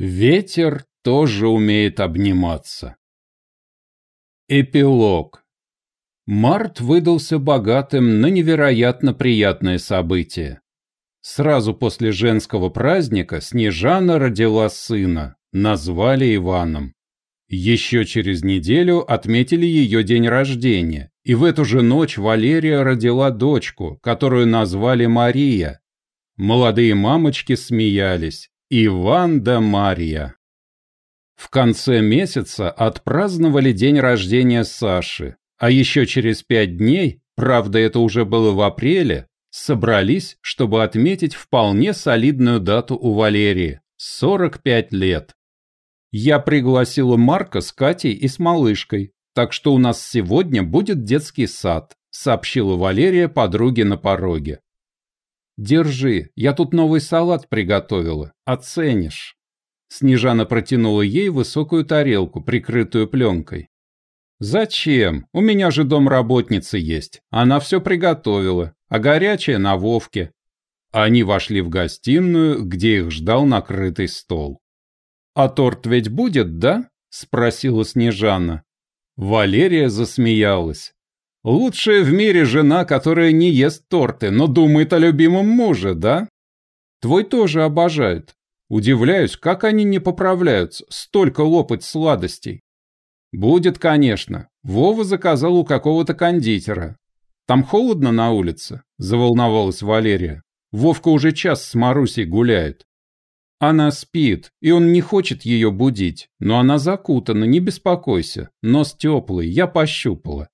Ветер тоже умеет обниматься. Эпилог. Март выдался богатым на невероятно приятное событие. Сразу после женского праздника Снежана родила сына, назвали Иваном. Еще через неделю отметили ее день рождения, и в эту же ночь Валерия родила дочку, которую назвали Мария. Молодые мамочки смеялись. Иван да Мария. В конце месяца отпраздновали день рождения Саши, а еще через пять дней, правда это уже было в апреле, собрались, чтобы отметить вполне солидную дату у Валерии – 45 лет. Я пригласила Марка с Катей и с малышкой, так что у нас сегодня будет детский сад, сообщила Валерия подруге на пороге. «Держи, я тут новый салат приготовила. Оценишь». Снежана протянула ей высокую тарелку, прикрытую пленкой. «Зачем? У меня же домработница есть. Она все приготовила, а горячее на Вовке». Они вошли в гостиную, где их ждал накрытый стол. «А торт ведь будет, да?» – спросила Снежана. Валерия засмеялась. Лучшая в мире жена, которая не ест торты, но думает о любимом муже, да? Твой тоже обожает. Удивляюсь, как они не поправляются, столько лопать сладостей. Будет, конечно. Вова заказал у какого-то кондитера. Там холодно на улице, заволновалась Валерия. Вовка уже час с Марусей гуляет. Она спит, и он не хочет ее будить, но она закутана, не беспокойся. Нос теплый, я пощупала.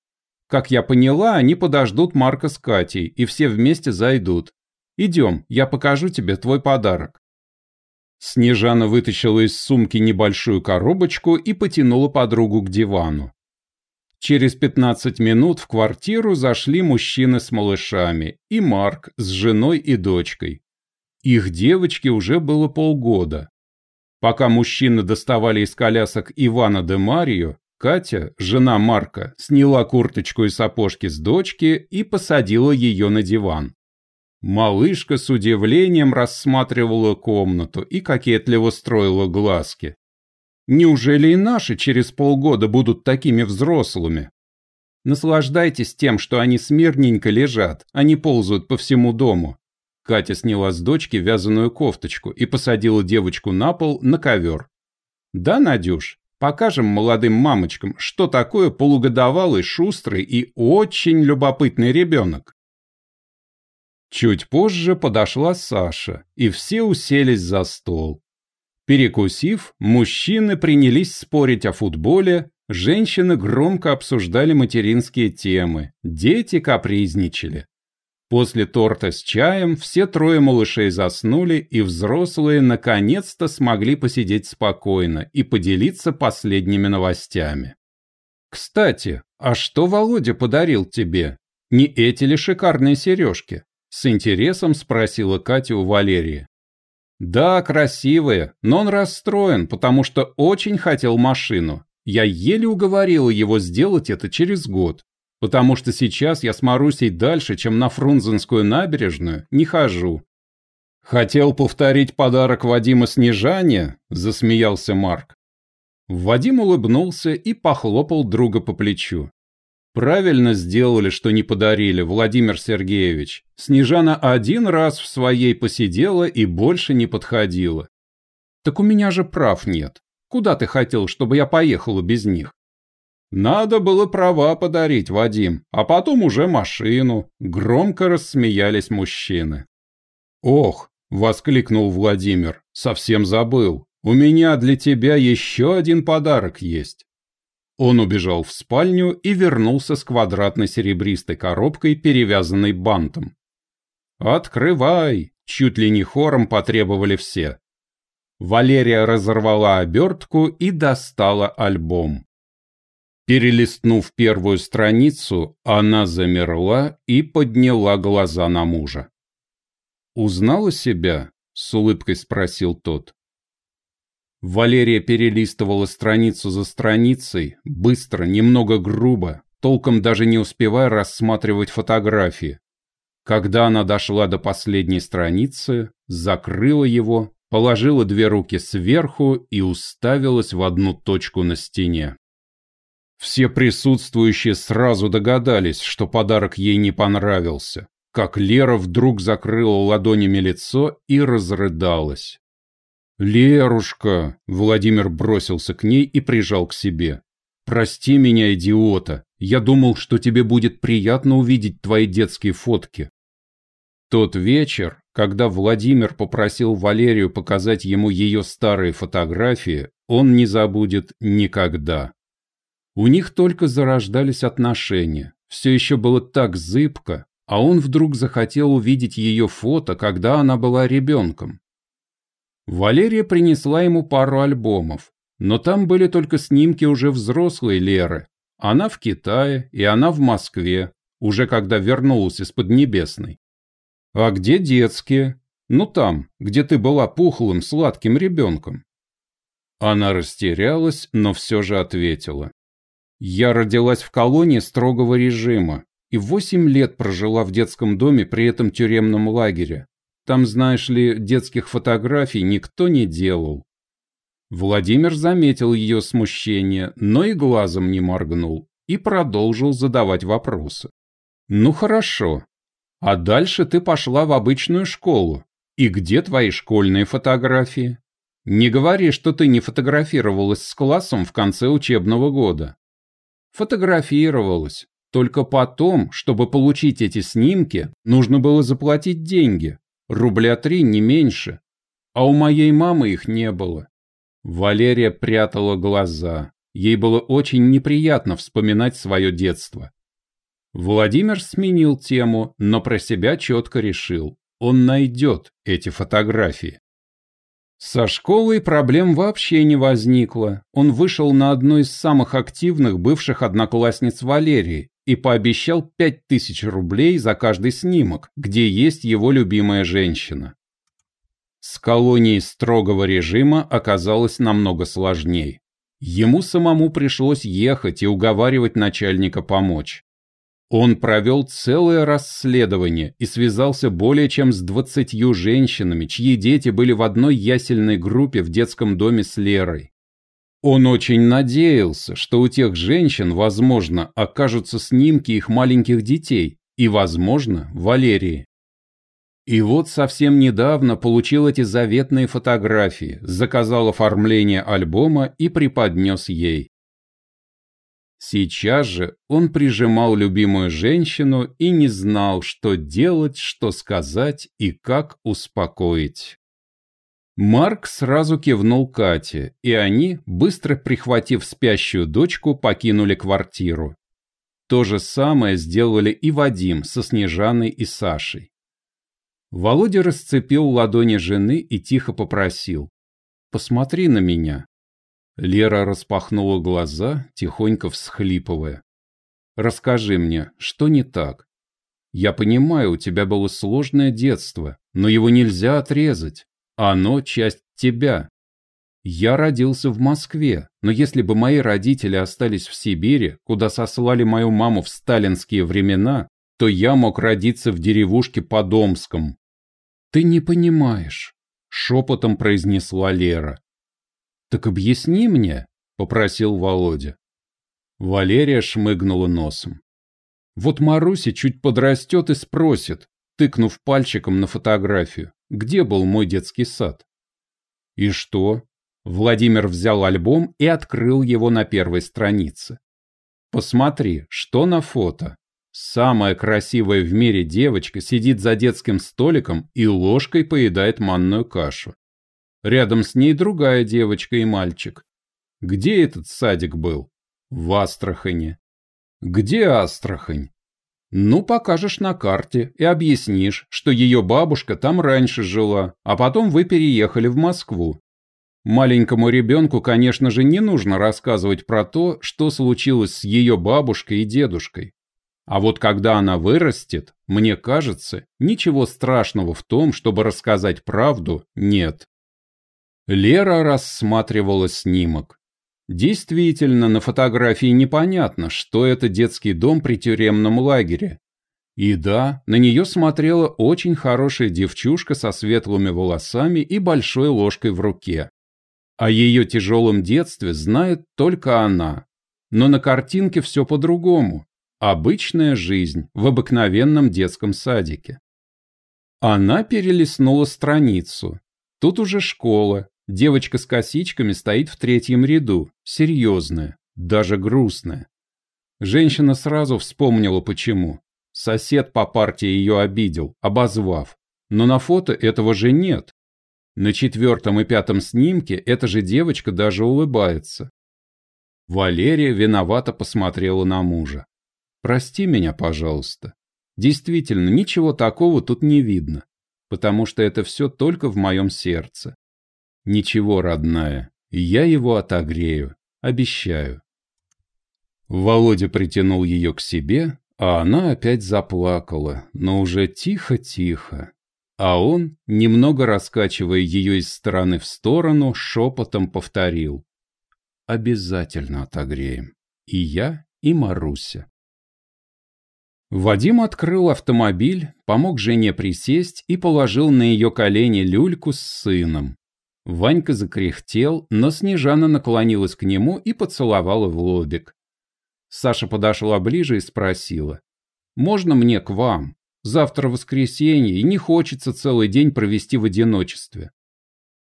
Как я поняла, они подождут Марка с Катей, и все вместе зайдут. Идем, я покажу тебе твой подарок. Снежана вытащила из сумки небольшую коробочку и потянула подругу к дивану. Через 15 минут в квартиру зашли мужчины с малышами и Марк с женой и дочкой. Их девочке уже было полгода. Пока мужчины доставали из колясок Ивана де Марио, Катя, жена Марка, сняла курточку и сапожки с дочки и посадила ее на диван. Малышка с удивлением рассматривала комнату и кокетливо строила глазки. Неужели и наши через полгода будут такими взрослыми? Наслаждайтесь тем, что они смирненько лежат, а не ползают по всему дому. Катя сняла с дочки вязаную кофточку и посадила девочку на пол на ковер. Да, Надюш, Покажем молодым мамочкам, что такое полугодовалый, шустрый и очень любопытный ребенок. Чуть позже подошла Саша, и все уселись за стол. Перекусив, мужчины принялись спорить о футболе, женщины громко обсуждали материнские темы, дети капризничали. После торта с чаем все трое малышей заснули, и взрослые наконец-то смогли посидеть спокойно и поделиться последними новостями. «Кстати, а что Володя подарил тебе? Не эти ли шикарные сережки?» С интересом спросила Катя у Валерии. «Да, красивые, но он расстроен, потому что очень хотел машину. Я еле уговорила его сделать это через год потому что сейчас я с Марусей дальше, чем на Фрунзенскую набережную, не хожу. «Хотел повторить подарок Вадима Снежане?» – засмеялся Марк. Вадим улыбнулся и похлопал друга по плечу. «Правильно сделали, что не подарили, Владимир Сергеевич. Снежана один раз в своей посидела и больше не подходила. Так у меня же прав нет. Куда ты хотел, чтобы я поехала без них?» «Надо было права подарить, Вадим, а потом уже машину», — громко рассмеялись мужчины. «Ох!» — воскликнул Владимир. «Совсем забыл. У меня для тебя еще один подарок есть». Он убежал в спальню и вернулся с квадратной серебристой коробкой, перевязанной бантом. «Открывай!» — чуть ли не хором потребовали все. Валерия разорвала обертку и достала альбом. Перелистнув первую страницу, она замерла и подняла глаза на мужа. «Узнала себя?» — с улыбкой спросил тот. Валерия перелистывала страницу за страницей, быстро, немного грубо, толком даже не успевая рассматривать фотографии. Когда она дошла до последней страницы, закрыла его, положила две руки сверху и уставилась в одну точку на стене. Все присутствующие сразу догадались, что подарок ей не понравился, как Лера вдруг закрыла ладонями лицо и разрыдалась. «Лерушка!» – Владимир бросился к ней и прижал к себе. «Прости меня, идиота! Я думал, что тебе будет приятно увидеть твои детские фотки». Тот вечер, когда Владимир попросил Валерию показать ему ее старые фотографии, он не забудет никогда. У них только зарождались отношения, все еще было так зыбко, а он вдруг захотел увидеть ее фото, когда она была ребенком. Валерия принесла ему пару альбомов, но там были только снимки уже взрослой Леры. Она в Китае, и она в Москве, уже когда вернулась из Поднебесной. А где детские? Ну там, где ты была пухлым, сладким ребенком. Она растерялась, но все же ответила. Я родилась в колонии строгого режима и восемь лет прожила в детском доме при этом тюремном лагере. Там, знаешь ли, детских фотографий никто не делал. Владимир заметил ее смущение, но и глазом не моргнул и продолжил задавать вопросы. «Ну хорошо. А дальше ты пошла в обычную школу. И где твои школьные фотографии? Не говори, что ты не фотографировалась с классом в конце учебного года». Фотографировалась. Только потом, чтобы получить эти снимки, нужно было заплатить деньги. Рубля три, не меньше. А у моей мамы их не было. Валерия прятала глаза. Ей было очень неприятно вспоминать свое детство. Владимир сменил тему, но про себя четко решил. Он найдет эти фотографии. Со школой проблем вообще не возникло. Он вышел на одну из самых активных бывших одноклассниц Валерии и пообещал пять тысяч рублей за каждый снимок, где есть его любимая женщина. С колонией строгого режима оказалось намного сложнее. Ему самому пришлось ехать и уговаривать начальника помочь. Он провел целое расследование и связался более чем с двадцатью женщинами, чьи дети были в одной ясельной группе в детском доме с Лерой. Он очень надеялся, что у тех женщин, возможно, окажутся снимки их маленьких детей и, возможно, Валерии. И вот совсем недавно получил эти заветные фотографии, заказал оформление альбома и преподнес ей. Сейчас же он прижимал любимую женщину и не знал, что делать, что сказать и как успокоить. Марк сразу кивнул Кате, и они, быстро прихватив спящую дочку, покинули квартиру. То же самое сделали и Вадим со Снежаной и Сашей. Володя расцепил ладони жены и тихо попросил. «Посмотри на меня». Лера распахнула глаза, тихонько всхлипывая. «Расскажи мне, что не так? Я понимаю, у тебя было сложное детство, но его нельзя отрезать. Оно часть тебя. Я родился в Москве, но если бы мои родители остались в Сибири, куда сослали мою маму в сталинские времена, то я мог родиться в деревушке под Омском. Ты не понимаешь, шепотом произнесла Лера. Так объясни мне, попросил Володя. Валерия шмыгнула носом. Вот Маруся чуть подрастет и спросит, тыкнув пальчиком на фотографию, где был мой детский сад. И что? Владимир взял альбом и открыл его на первой странице. Посмотри, что на фото. Самая красивая в мире девочка сидит за детским столиком и ложкой поедает манную кашу. Рядом с ней другая девочка и мальчик. Где этот садик был? В Астрахани. Где Астрахань? Ну, покажешь на карте и объяснишь, что ее бабушка там раньше жила, а потом вы переехали в Москву. Маленькому ребенку, конечно же, не нужно рассказывать про то, что случилось с ее бабушкой и дедушкой. А вот когда она вырастет, мне кажется, ничего страшного в том, чтобы рассказать правду, нет. Лера рассматривала снимок. Действительно, на фотографии непонятно, что это детский дом при тюремном лагере. И да, на нее смотрела очень хорошая девчушка со светлыми волосами и большой ложкой в руке. О ее тяжелом детстве знает только она. Но на картинке все по-другому. Обычная жизнь в обыкновенном детском садике. Она перелистнула страницу. Тут уже школа. Девочка с косичками стоит в третьем ряду. Серьезная, даже грустная. Женщина сразу вспомнила почему. Сосед по партии ее обидел, обозвав. Но на фото этого же нет. На четвертом и пятом снимке эта же девочка даже улыбается. Валерия виновато посмотрела на мужа. «Прости меня, пожалуйста. Действительно, ничего такого тут не видно, потому что это все только в моем сердце. Ничего, родная, я его отогрею, обещаю». Володя притянул ее к себе, а она опять заплакала, но уже тихо-тихо, а он, немного раскачивая ее из стороны в сторону, шепотом повторил. «Обязательно отогреем. И я, и Маруся». Вадим открыл автомобиль, помог жене присесть и положил на ее колени люльку с сыном. Ванька закряхтел, но Снежана наклонилась к нему и поцеловала в лобик. Саша подошла ближе и спросила. «Можно мне к вам?» Завтра воскресенье, и не хочется целый день провести в одиночестве.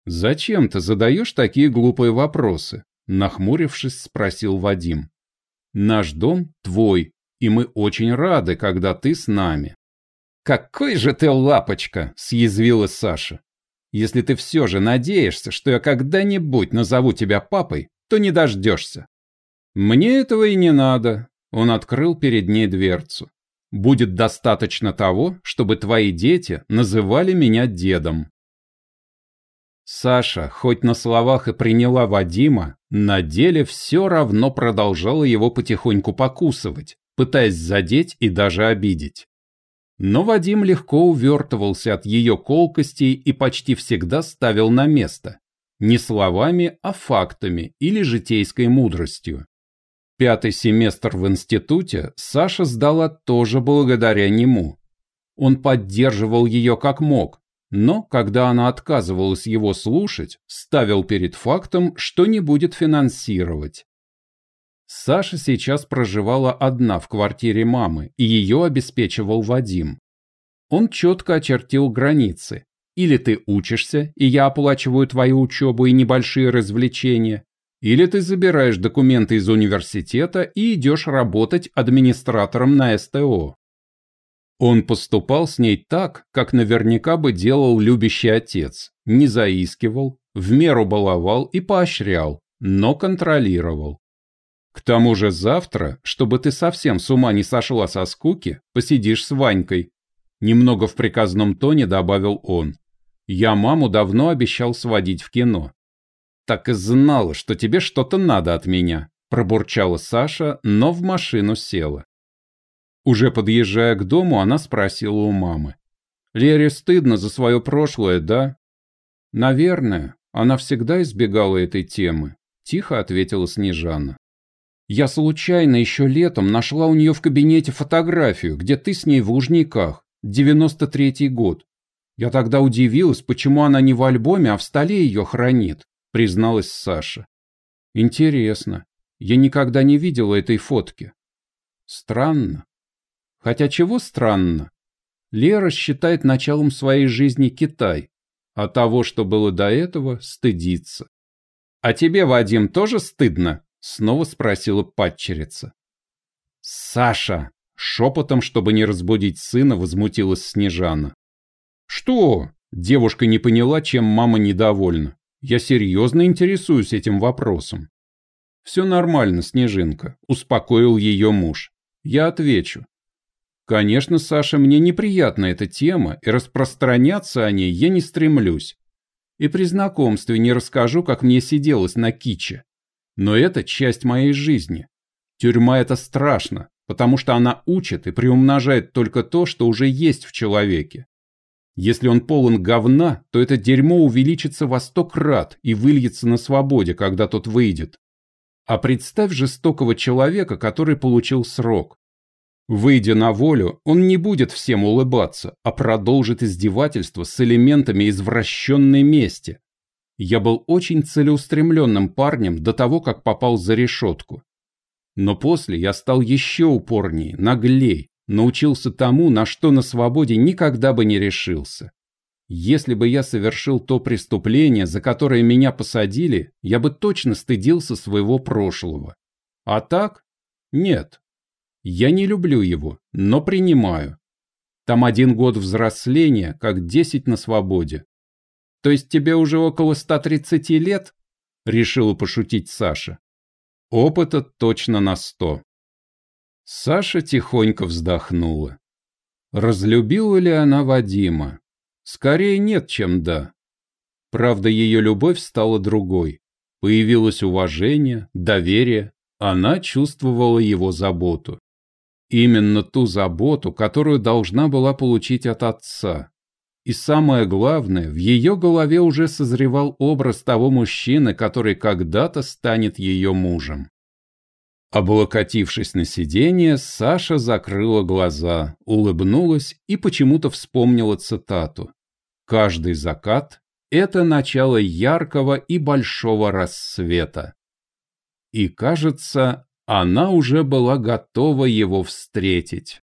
«Зачем ты задаешь такие глупые вопросы?» Нахмурившись, спросил Вадим. «Наш дом твой, и мы очень рады, когда ты с нами». «Какой же ты лапочка!» – съязвила Саша. «Если ты все же надеешься, что я когда-нибудь назову тебя папой, то не дождешься». «Мне этого и не надо», – он открыл перед ней дверцу. Будет достаточно того, чтобы твои дети называли меня дедом. Саша, хоть на словах и приняла Вадима, на деле все равно продолжала его потихоньку покусывать, пытаясь задеть и даже обидеть. Но Вадим легко увертывался от ее колкостей и почти всегда ставил на место. Не словами, а фактами или житейской мудростью. Пятый семестр в институте Саша сдала тоже благодаря нему. Он поддерживал ее как мог, но, когда она отказывалась его слушать, ставил перед фактом, что не будет финансировать. Саша сейчас проживала одна в квартире мамы, и ее обеспечивал Вадим. Он четко очертил границы. Или ты учишься, и я оплачиваю твою учебу и небольшие развлечения, или ты забираешь документы из университета и идешь работать администратором на СТО. Он поступал с ней так, как наверняка бы делал любящий отец. Не заискивал, в меру баловал и поощрял, но контролировал. К тому же завтра, чтобы ты совсем с ума не сошла со скуки, посидишь с Ванькой. Немного в приказном тоне добавил он. Я маму давно обещал сводить в кино. «Так и знала, что тебе что-то надо от меня», – пробурчала Саша, но в машину села. Уже подъезжая к дому, она спросила у мамы. «Лере стыдно за свое прошлое, да?» «Наверное. Она всегда избегала этой темы», – тихо ответила Снежана. «Я случайно еще летом нашла у нее в кабинете фотографию, где ты с ней в Лужниках, 93-й год. Я тогда удивилась, почему она не в альбоме, а в столе ее хранит призналась Саша. Интересно, я никогда не видела этой фотки. Странно. Хотя чего странно? Лера считает началом своей жизни Китай, а того, что было до этого, стыдится. «А тебе, Вадим, тоже стыдно?» — снова спросила падчерица. «Саша!» — шепотом, чтобы не разбудить сына, возмутилась Снежана. «Что?» — девушка не поняла, чем мама недовольна. Я серьезно интересуюсь этим вопросом. Все нормально, Снежинка, успокоил ее муж. Я отвечу. Конечно, Саша, мне неприятна эта тема, и распространяться о ней я не стремлюсь. И при знакомстве не расскажу, как мне сиделось на киче. Но это часть моей жизни. Тюрьма – это страшно, потому что она учит и приумножает только то, что уже есть в человеке. Если он полон говна, то это дерьмо увеличится во сто крат и выльется на свободе, когда тот выйдет. А представь жестокого человека, который получил срок. Выйдя на волю, он не будет всем улыбаться, а продолжит издевательство с элементами извращенной мести. Я был очень целеустремленным парнем до того, как попал за решетку. Но после я стал еще упорнее, наглей, научился тому, на что на свободе никогда бы не решился. Если бы я совершил то преступление, за которое меня посадили, я бы точно стыдился своего прошлого. А так? Нет. Я не люблю его, но принимаю. Там один год взросления, как десять на свободе. То есть тебе уже около 130 лет? Решила пошутить Саша. Опыта точно на сто. Саша тихонько вздохнула. Разлюбила ли она Вадима? Скорее нет, чем да. Правда, ее любовь стала другой. Появилось уважение, доверие, она чувствовала его заботу. Именно ту заботу, которую должна была получить от отца. И самое главное, в ее голове уже созревал образ того мужчины, который когда-то станет ее мужем. Облокотившись на сиденье, Саша закрыла глаза, улыбнулась и почему-то вспомнила цитату. Каждый закат – это начало яркого и большого рассвета. И, кажется, она уже была готова его встретить.